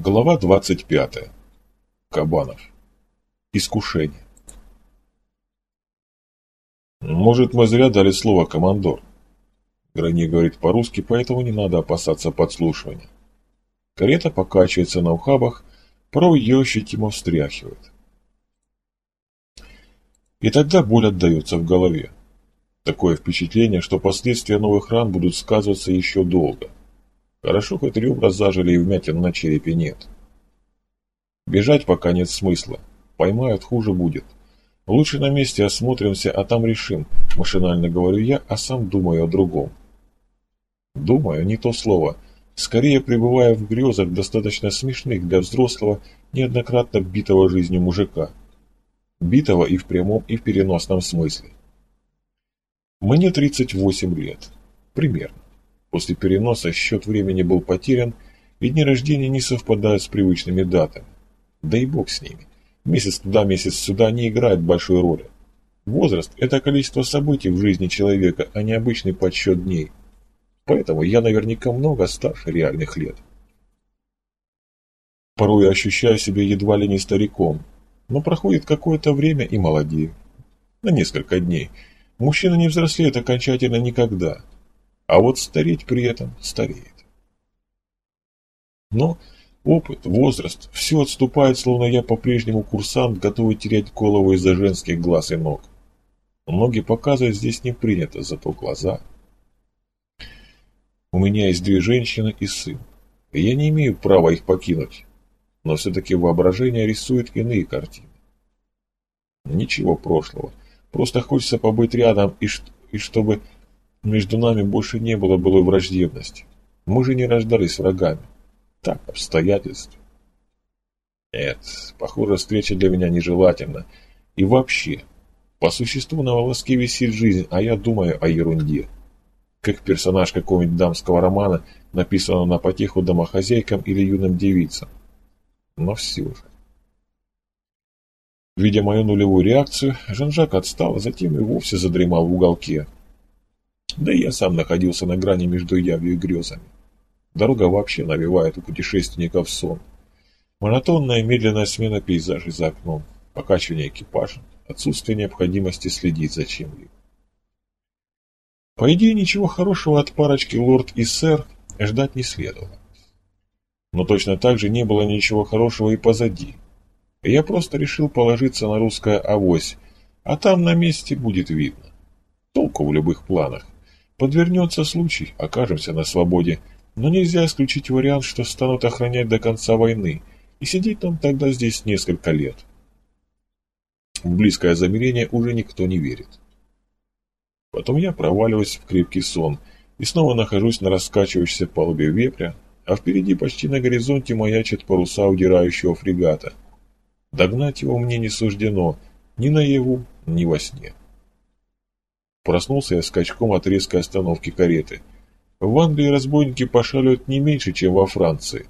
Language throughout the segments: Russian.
Глава 25. Кабанов. Искушение. Может, мы зря дали слово «командор». Грани говорит по-русски, поэтому не надо опасаться подслушивания. Карета покачивается на ухабах, порой ее ощутимо встряхивает. И тогда боль отдается в голове. Такое впечатление, что последствия новых ран будут сказываться еще долго. Хорошо, хоть ребра зажили и вмятин на черепе нет. Бежать пока нет смысла. Поймают, хуже будет. Лучше на месте осмотримся, а там решим. Машинально говорю я, а сам думаю о другом. Думаю, не то слово. Скорее пребывая в грезах, достаточно смешных для взрослого, неоднократно битого жизнью мужика. Битого и в прямом, и в переносном смысле. Мне 38 лет. Примерно. После переноса счет времени был потерян, и дни рождения не совпадают с привычными датами. Да и бог с ними. Месяц туда, месяц сюда не играет большой роли. Возраст – это количество событий в жизни человека, а не обычный подсчет дней. Поэтому я наверняка много старше реальных лет. Порой ощущаю себя едва ли не стариком, но проходит какое-то время и молодею. На несколько дней. Мужчина не взрослеет окончательно никогда – а вот стареть при этом стареет. Но опыт, возраст, все отступает, словно я по-прежнему курсант, готовый терять голову из-за женских глаз и ног. Ноги показывать здесь не принято, зато глаза. У меня есть две женщины и сын, и я не имею права их покинуть, но все-таки воображение рисует иные картины. Ничего прошлого, просто хочется побыть рядом и, и чтобы между нами больше не было былой враждебности. Мы же не рождались врагами. Так, обстоятельства. Нет, похоже, встреча для меня нежелательна. И вообще, по существу на волоске висит жизнь, а я думаю о ерунде. Как персонаж какого-нибудь дамского романа, написанного на потеху домохозяйкам или юным девицам. Но все же. Видя мою нулевую реакцию, Жан-Жак отстал, а затем и вовсе задремал в уголке. Да и я сам находился на грани между явью и грезами. Дорога вообще навевает у путешественников сон. Монотонная медленная смена пейзажей за окном, покачивание экипажа, отсутствие необходимости следить за чем-либо. По идее, ничего хорошего от парочки лорд и сэр ждать не следовало. Но точно так же не было ничего хорошего и позади. я просто решил положиться на русское авось, а там на месте будет видно. Толку в любых планах. Подвернется случай, окажемся на свободе, но нельзя исключить вариант, что станут охранять до конца войны, и сидеть нам тогда здесь несколько лет. В близкое замерение уже никто не верит. Потом я проваливаюсь в крепкий сон и снова нахожусь на раскачивающейся палубе вепря, а впереди почти на горизонте маячат паруса удирающего фрегата. Догнать его мне не суждено ни наяву, ни во сне. Проснулся я скачком от резкой остановки кареты. В Англии разбойники пошаливают не меньше, чем во Франции.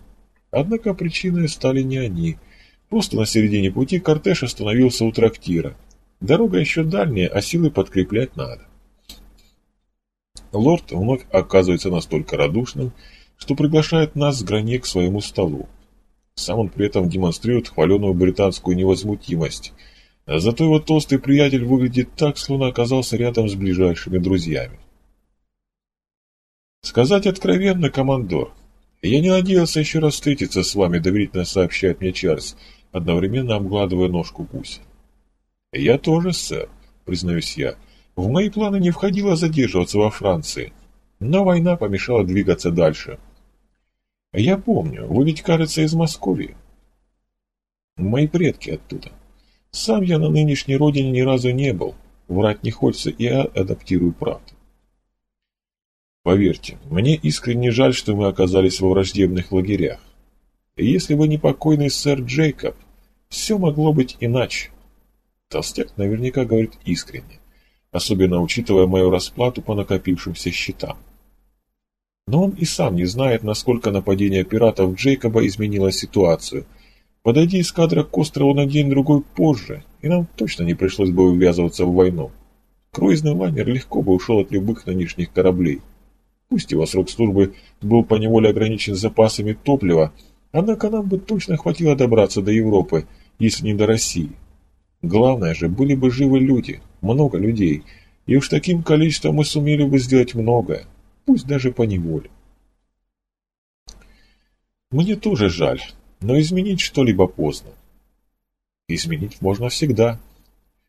Однако причиной стали не они. Просто на середине пути кортеж остановился у трактира. Дорога еще дальняя, а силы подкреплять надо. Лорд вновь оказывается настолько радушным, что приглашает нас с Гранье к своему столу. Сам он при этом демонстрирует хваленую британскую невозмутимость – зато его толстый приятель выглядит так, словно оказался рядом с ближайшими друзьями. Сказать откровенно, командор, я не надеялся еще раз встретиться с вами, доверительно сообщает мне Чарльз, одновременно обгладывая ножку гуся. Я тоже, сэр, признаюсь я. В мои планы не входило задерживаться во Франции, но война помешала двигаться дальше. Я помню, вы ведь, кажется, из Москвы. Мои предки оттуда. Сам я на нынешней родине ни разу не был. Врать не хочется, и я адаптирую правду. Поверьте, мне искренне жаль, что мы оказались во враждебных лагерях. Если бы не покойный сэр Джейкоб, все могло быть иначе. Толстяк наверняка говорит искренне, особенно учитывая мою расплату по накопившимся счетам. Но он и сам не знает, насколько нападение пиратов Джейкоба изменило ситуацию – Подойди эскадра к острову на день-другой позже, и нам точно не пришлось бы ввязываться в войну. Круизный лайнер легко бы ушел от любых нынешних кораблей. Пусть его срок службы был поневоле ограничен запасами топлива, Однако нам бы точно хватило добраться до Европы, если не до России. Главное же, были бы живы люди, много людей, и уж таким количеством мы сумели бы сделать многое, пусть даже по неволе. Мне тоже жаль, но изменить что-либо поздно. Изменить можно всегда.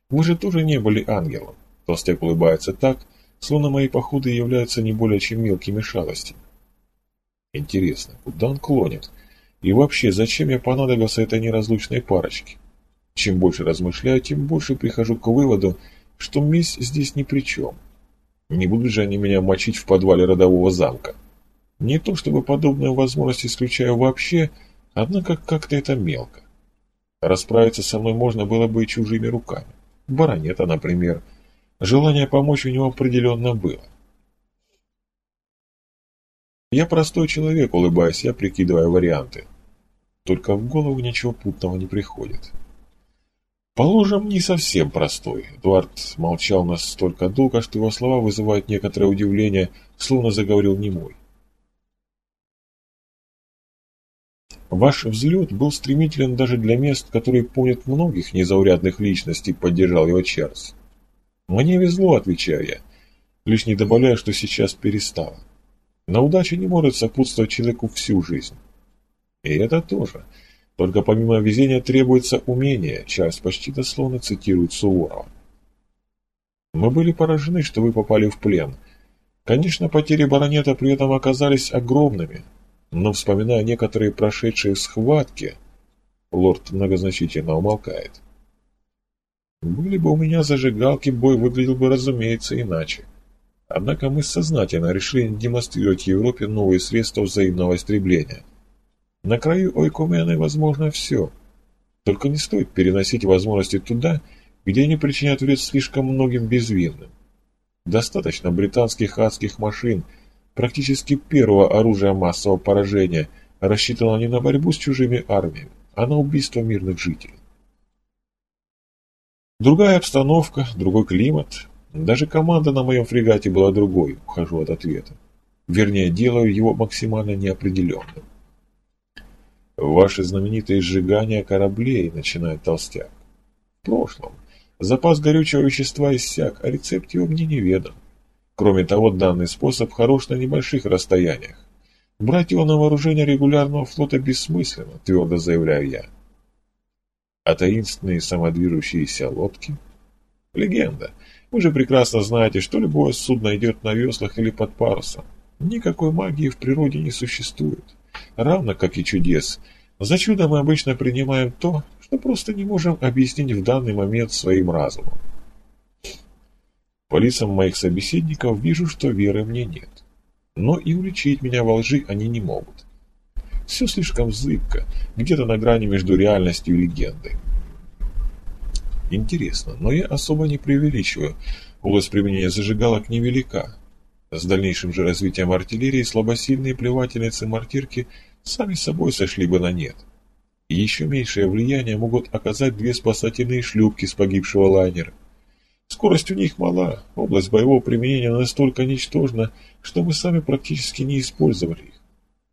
Вы же тоже не были ангелом. Толстяк улыбается так, словно мои походы являются не более чем мелкими шалостями. Интересно, куда он клонит? И вообще, зачем я понадобился этой неразлучной парочке? Чем больше размышляю, тем больше прихожу к выводу, что месть здесь ни при чем. Не будут же они меня мочить в подвале родового замка. Не то чтобы подобную возможность исключаю вообще, однако как-то это мелко. Расправиться со мной можно было бы и чужими руками. Баронета, например. Желание помочь у него определенно было. Я простой человек, улыбаясь, я прикидываю варианты. Только в голову ничего путного не приходит. Положим, не совсем простой. Эдуард молчал настолько долго, что его слова вызывают некоторое удивление, словно заговорил немой. Ваш взлет был стремителен даже для мест, которые помнят многих незаурядных личностей, поддержал его Чарльз. Мне везло, отвечаю я, лишь не добавляю, что сейчас перестало. На удачу не может сопутствовать человеку всю жизнь. И это тоже. Только помимо везения требуется умение, Чарльз почти дословно цитирует Суворова. Мы были поражены, что вы попали в плен. Конечно, потери баронета при этом оказались огромными, но вспоминая некоторые прошедшие схватки, лорд многозначительно умолкает. Были бы у меня зажигалки, бой выглядел бы, разумеется, иначе. Однако мы сознательно решили демонстрировать Европе новые средства взаимного истребления. На краю Ойкумены возможно все. Только не стоит переносить возможности туда, где они причиняют вред слишком многим безвинным. Достаточно британских адских машин – практически первого оружия массового поражения, рассчитанного не на борьбу с чужими армиями, а на убийство мирных жителей. Другая обстановка, другой климат. Даже команда на моем фрегате была другой, ухожу от ответа. Вернее, делаю его максимально неопределенным. Ваши знаменитые сжигания кораблей, начинает толстяк. В прошлом. Запас горючего вещества иссяк, а рецепт его мне неведом. Кроме того, данный способ хорош на небольших расстояниях. Брать его на вооружение регулярного флота бессмысленно, твердо заявляю я. А таинственные самодвижущиеся лодки? Легенда. Вы же прекрасно знаете, что любое судно идет на веслах или под парусом. Никакой магии в природе не существует. Равно как и чудес. За чудо мы обычно принимаем то, что просто не можем объяснить в данный момент своим разумом. По лицам моих собеседников вижу, что веры мне нет. Но и уличить меня во лжи они не могут. Все слишком зыбко, где-то на грани между реальностью и легендой. Интересно, но я особо не преувеличиваю. Область применения зажигалок невелика. С дальнейшим же развитием артиллерии слабосильные плевательницы-мортирки сами собой сошли бы на нет. И еще меньшее влияние могут оказать две спасательные шлюпки с погибшего лайнера. Скорость у них мала, область боевого применения настолько ничтожна, что мы сами практически не использовали их.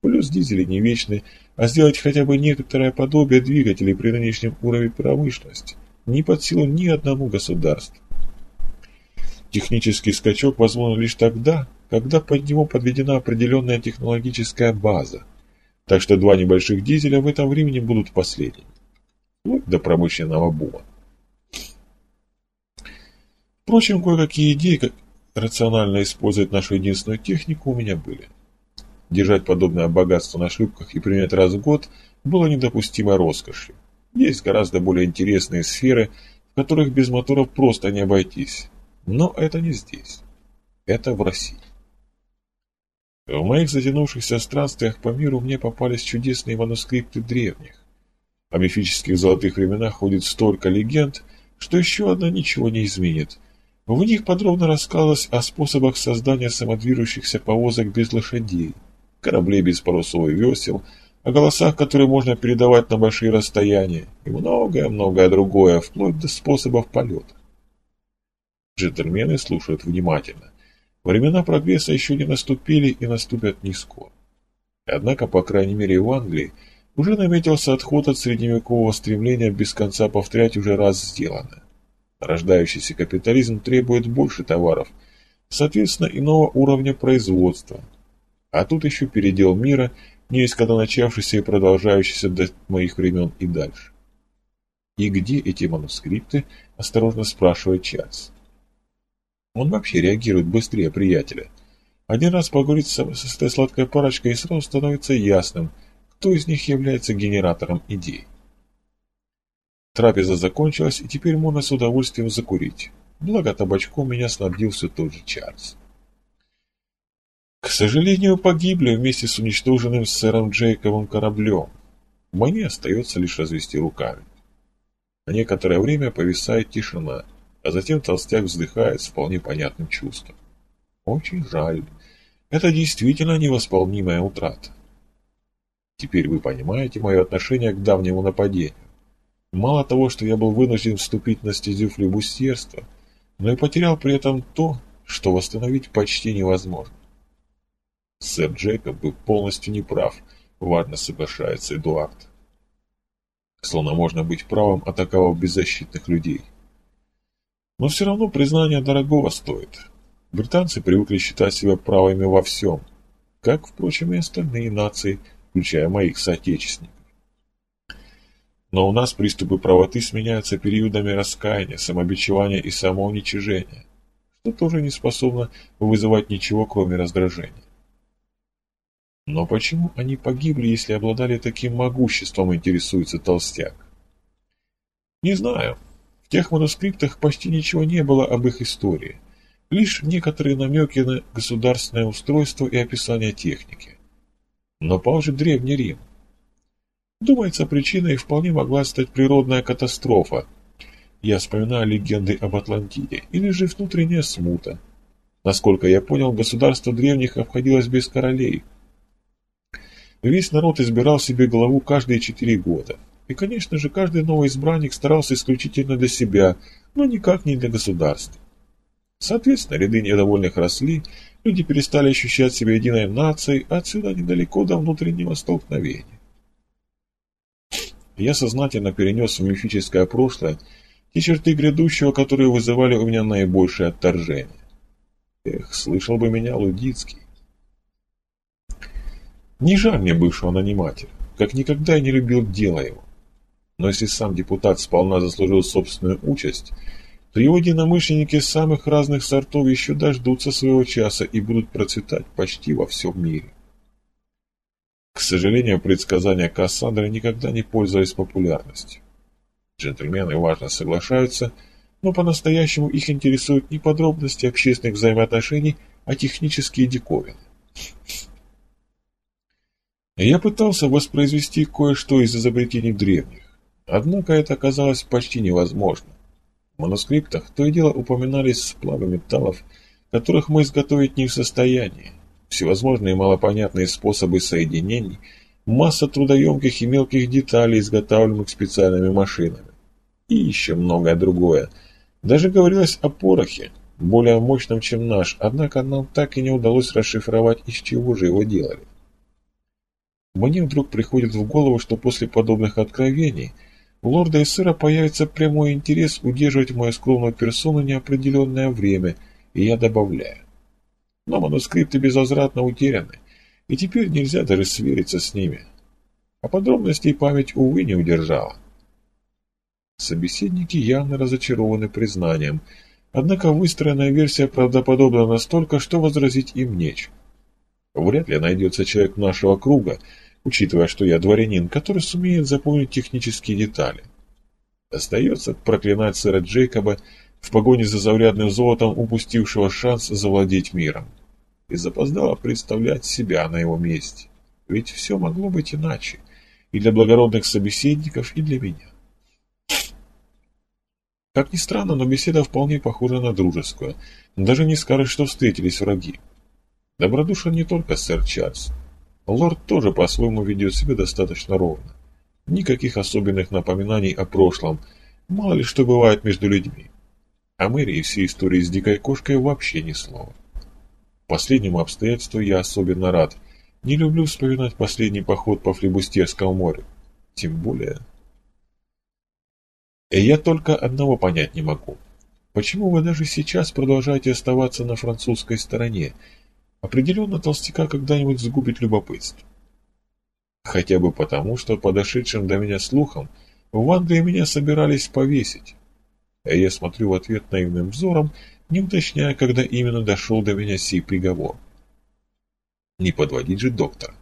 Плюс дизели не вечны, а сделать хотя бы некоторое подобие двигателей при нынешнем уровне промышленности не под силу ни одному государству. Технический скачок возможен лишь тогда, когда под него подведена определенная технологическая база. Так что два небольших дизеля в этом времени будут последними. Вплоть до промышленного бума. Впрочем, кое-какие идеи, как рационально использовать нашу единственную технику, у меня были. Держать подобное богатство на шлюпках и принять раз в год было недопустимой роскошью. Есть гораздо более интересные сферы, в которых без моторов просто не обойтись. Но это не здесь. Это в России. В моих затянувшихся странствиях по миру мне попались чудесные манускрипты древних. О мифических золотых временах ходит столько легенд, что еще одна ничего не изменит – в них подробно рассказывалось о способах создания самодвижущихся повозок без лошадей, кораблей без парусов и весел, о голосах, которые можно передавать на большие расстояния, и многое-многое другое, вплоть до способов полета. Джентльмены слушают внимательно. Времена прогресса еще не наступили и наступят не скоро. Однако, по крайней мере в Англии, Уже наметился отход от средневекового стремления без конца повторять уже раз сделанное. Рождающийся капитализм требует больше товаров, соответственно иного уровня производства. А тут еще передел мира, не есть когда начавшийся и продолжающийся до моих времен и дальше. «И где эти манускрипты?» – осторожно спрашивает Чарльз. Он вообще реагирует быстрее приятеля. Один раз поговорить с этой сладкой парочкой и сразу становится ясным, кто из них является генератором идей. Трапеза закончилась, и теперь можно с удовольствием закурить. Благо табачком меня снабдил все тот же Чарльз. К сожалению, погибли вместе с уничтоженным сэром Джейковым кораблем. Мне остается лишь развести руками. На некоторое время повисает тишина, а затем толстяк вздыхает с вполне понятным чувством. Очень жаль. Это действительно невосполнимая утрата. Теперь вы понимаете мое отношение к давнему нападению. Мало того, что я был вынужден вступить на стезю флебустерства, но и потерял при этом то, что восстановить почти невозможно. Сэр Джейкоб был полностью неправ, важно соглашается Эдуард. Словно можно быть правым, атаковав беззащитных людей. Но все равно признание дорогого стоит. Британцы привыкли считать себя правыми во всем, как, впрочем, и остальные нации, включая моих соотечественников. Но у нас приступы правоты сменяются периодами раскаяния, самобичевания и самоуничижения, что тоже не способно вызывать ничего, кроме раздражения. Но почему они погибли, если обладали таким могуществом, интересуется толстяк? Не знаю. В тех манускриптах почти ничего не было об их истории. Лишь некоторые намеки на государственное устройство и описание техники. Но пал же Древний Рим. Думается, причиной вполне могла стать природная катастрофа. Я вспоминаю легенды об Атлантиде, или же внутренняя смута. Насколько я понял, государство древних обходилось без королей. Весь народ избирал себе главу каждые четыре года. И, конечно же, каждый новый избранник старался исключительно для себя, но никак не для государства. Соответственно, ряды недовольных росли, люди перестали ощущать себя единой нацией, а отсюда недалеко до внутреннего столкновения. Я сознательно перенес в мифическое прошлое те черты грядущего, которые вызывали у меня наибольшее отторжение. Эх, слышал бы меня Лудицкий. Не жаль мне бывшего нанимателя, как никогда я не любил дело его. Но если сам депутат сполна заслужил собственную участь, то его единомышленники самых разных сортов еще дождутся своего часа и будут процветать почти во всем мире. К сожалению, предсказания Кассандры никогда не пользовались популярностью. Джентльмены важно соглашаются, но по-настоящему их интересуют не подробности общественных взаимоотношений, а технические диковины. Я пытался воспроизвести кое-что из изобретений древних, однако это оказалось почти невозможно. В манускриптах то и дело упоминались сплавы металлов, которых мы изготовить не в состоянии, всевозможные малопонятные способы соединений, масса трудоемких и мелких деталей, изготавливаемых специальными машинами. И еще многое другое. Даже говорилось о порохе, более мощном, чем наш, однако нам так и не удалось расшифровать, из чего же его делали. Мне вдруг приходит в голову, что после подобных откровений у лорда и сыра появится прямой интерес удерживать мою скромную персону неопределенное время, и я добавляю но манускрипты безвозвратно утеряны, и теперь нельзя даже свериться с ними. А подробностей память, увы, не удержала. Собеседники явно разочарованы признанием, однако выстроенная версия правдоподобна настолько, что возразить им нечего. Вряд ли найдется человек нашего круга, учитывая, что я дворянин, который сумеет запомнить технические детали. Остается проклинать сэра Джейкоба в погоне за заурядным золотом упустившего шанс завладеть миром. И запоздало представлять себя на его месте. Ведь все могло быть иначе. И для благородных собеседников, и для меня. Как ни странно, но беседа вполне похожа на дружескую. Даже не скажешь, что встретились враги. Добродушен не только сэр Чарльз. Лорд тоже по-своему ведет себя достаточно ровно. Никаких особенных напоминаний о прошлом. Мало ли что бывает между людьми. О Мэри и всей истории с дикой кошкой вообще ни слова. Последнему обстоятельству я особенно рад. Не люблю вспоминать последний поход по Флебустерскому морю. Тем более... И я только одного понять не могу. Почему вы даже сейчас продолжаете оставаться на французской стороне? Определенно толстяка когда-нибудь сгубит любопытство. Хотя бы потому, что подошедшим до меня слухом в Англии меня собирались повесить. А я смотрю в ответ наивным взором, не уточняя, когда именно дошел до меня сей приговор. Не подводить же доктора.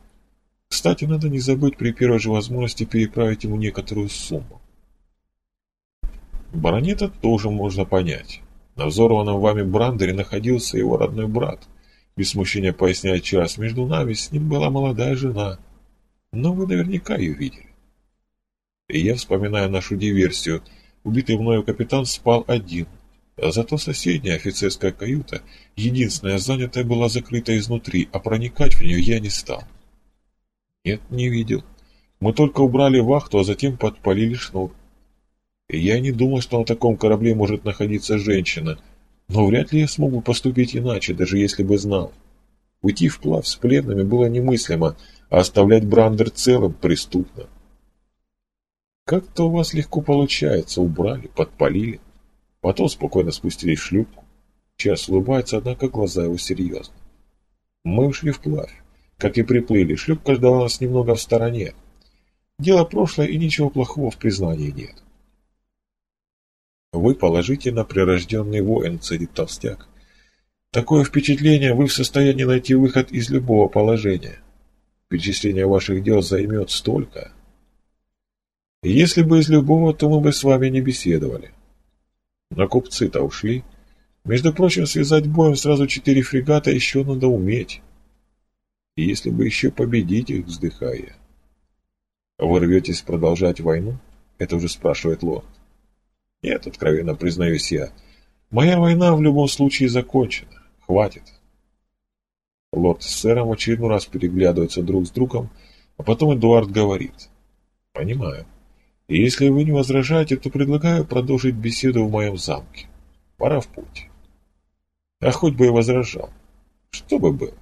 Кстати, надо не забыть при первой же возможности переправить ему некоторую сумму. Баронета тоже можно понять. На взорванном вами брандере находился его родной брат. Без смущения поясняет Чарльз, между нами с ним была молодая жена. Но вы наверняка ее видели. И я вспоминаю нашу диверсию. Убитый мною капитан спал один, зато соседняя офицерская каюта, единственная занятая, была закрыта изнутри, а проникать в нее я не стал. Нет, не видел. Мы только убрали вахту, а затем подпалили шнур. Я не думал, что на таком корабле может находиться женщина, но вряд ли я смог бы поступить иначе, даже если бы знал. Уйти вплавь с пленными было немыслимо, а оставлять Брандер целым преступно. Как-то у вас легко получается, убрали, подпалили. Потом спокойно спустились в шлюпку. Час улыбается, однако глаза его серьезны. Мы ушли вплавь. Как и приплыли, шлюпка ждала нас немного в стороне. Дело прошлое, и ничего плохого в признании нет. Вы положительно прирожденный воин, царит толстяк. Такое впечатление, вы в состоянии найти выход из любого положения. Перечисление ваших дел займет столько. Если бы из любого, то мы бы с вами не беседовали. Но купцы-то ушли. Между прочим, связать боем сразу четыре фрегата еще надо уметь. И если бы еще победить их, вздыхая. Вы рветесь продолжать войну? Это уже спрашивает лорд. Нет, откровенно признаюсь я. Моя война в любом случае закончена. Хватит. Лорд с сэром очередной раз переглядываются друг с другом, а потом Эдуард говорит. Понимаю. Если вы не возражаете, то предлагаю продолжить беседу в моем замке. Пора в путь. А хоть бы и возражал. Что бы было?